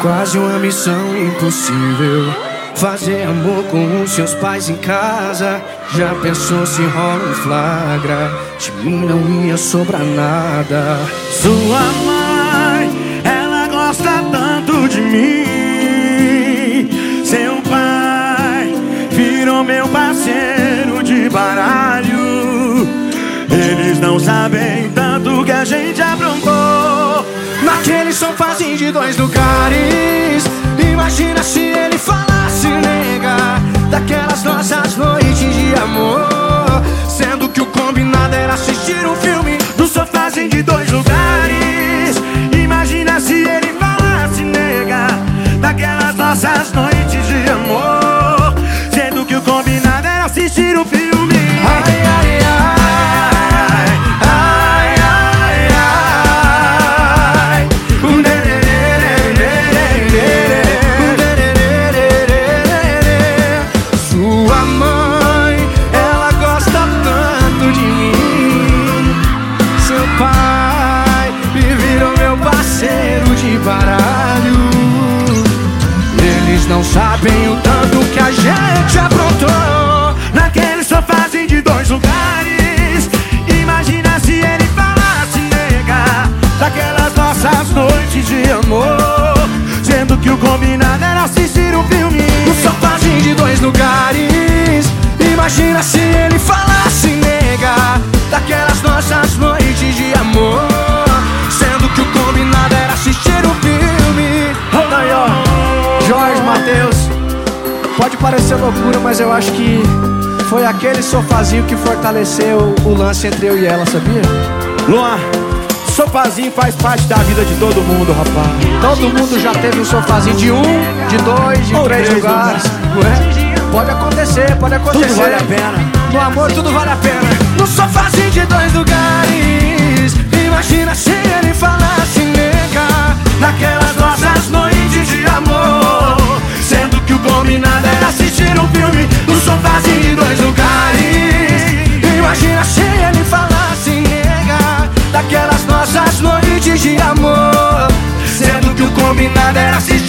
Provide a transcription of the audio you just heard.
quase uma missão impossível. Fazer amor com os seus pais em casa. Já pensou se rola um flagra? De mim não ia sobrar nada. Sua mãe, ela gosta tanto de mim. Seu pai virou meu parceiro de baralho. Eles não sabem Naquele sofazinho de dois lugares. Imagina se ele falasse, nega, daquelas nossas noites de amor. Sendo que o combinado era assistir um filme no sofazinho de dois lugares. A gente aprontou. Naquele sofazinho de dois lugares Imagina se ele falasse, nega Daquelas nossas noites de amor Sendo que o combinado era assistir um filme No sofazinho de dois lugares. Imagina se ele falasse, nega, daquelas nossas noites de amor. Pode parecer loucura, mas eu acho que foi aquele sofazinho que fortaleceu o lance entre eu e ela, sabia? Luan, sofazinho faz parte da vida de todo mundo, rapaz Todo mundo já teve um sofazinho de um, de dois, de Ou três três lugares. Ué? Pode acontecer, pode acontecer. Tudo vale a pena No amor tudo vale a pena. No sofazinho de dois lugares. Imagina se ele falasse, nega, Naquelas nossas noites combinado era filme